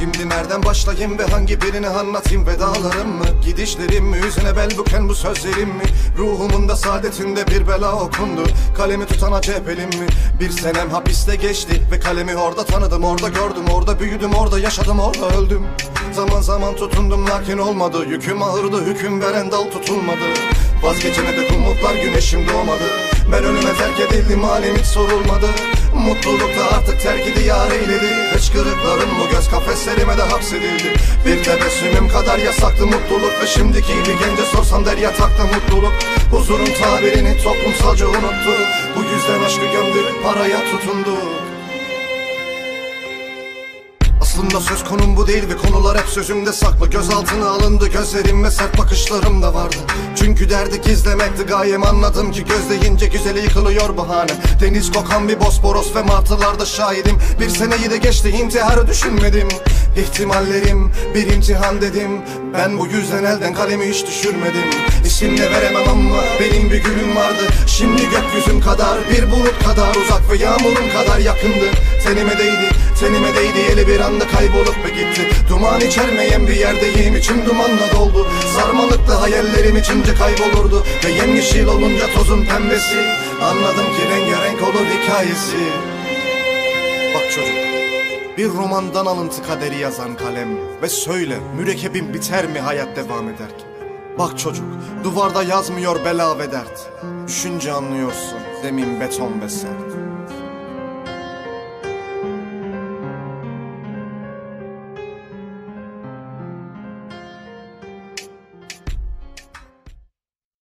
Şimdi nereden başlayayım ve hangi birini anlatayım? Vedalarım mı, gidişlerim mi, yüzüne bel buken bu sözlerim mi? Ruhumun da saadetinde bir bela okundu. Kalemi tutan acep elim mi? Bir senem hapiste geçti ve kalemi orada tanıdım Orada gördüm, orada büyüdüm, orada yaşadım, orada öldüm Zaman zaman tutundum lakin olmadı. Yüküm ağırdı, hüküm veren dal tutulmadı. Vazgeçene dek umutlar güneşim doğmadı. Ben ölüme terk edildim halim hiç sorulmadı. Mutlulukta artık terk diyar eyledi. Hıçkırıklarım bu göz kafeslerime de hapsedildi. Bir tebessümüm kadar yasaktı mutluluk Ve şimdiki bir gence sorsam der yatakta mutluluk. Huzurun tabirini toplumsalca unuttu. Bu yüzden aşkı gömdük paraya tutunduk aslında söz konum bu değil ve konular hep sözümde saklı. Gözaltına alındı. Gözlerim ve sert bakışlarım da vardı. Çünkü derdi gizlemekti. Gayem anladım ki Gözleyince güzeli yıkılıyor bahane. Deniz kokan bir bosporos ve martılarda şahidim. Bir seneyi de geçti. İntiharı düşünmedim İhtimallerim bir imtihan dedim. Ben bu yüzden elden kalemi hiç düşürmedim. İsim de veremem ama benim bir gülüm vardı. Şimdi gökyüzüm kadar bir bulut kadar uzak Ve yağmurum kadar yakındı. Tenime değdi tenime değdi eli bir anda kaybolup ve gitti. Duman içermeyen bir yerdeyim içim dumanla doldu. Sarmalıklı hayallerim içince kaybolurdu. Ve yemyeşil olunca tozun pembesi. Anladım ki rengarenk olur hikayesi. Bak çocuk bir romandan alıntı kaderi yazan kalem Ve söyle mürekkebin biter mi hayat devam ederken Bak çocuk duvarda yazmıyor bela ve dert. Düşünce anlıyorsun zemin beton ve sert